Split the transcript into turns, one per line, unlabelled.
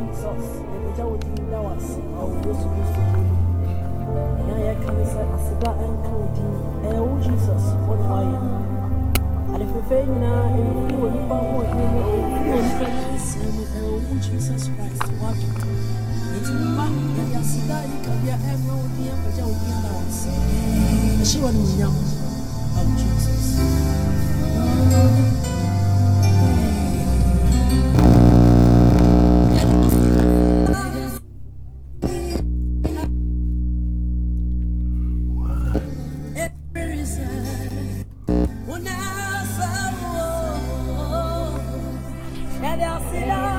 Jesus. Yɛpagya wo din da wo ase. Ɛwɔ Yesu Kristo din mu. Nea yɛka ne sɛ aseda nka wo din. Ɛyɛ wo Jesus. Wo na nyinaa nipa nipa nyansa mu. Ɛwɔ wo Jesus Christ. Woadwo. Enti mma yɛde aseda yi kabea ɛmmerɛ wo din apagya wo din da wo ase. Ɛhyɛ wɔ ne nyam. Ɛwɔ Jesus. And they'll sit down.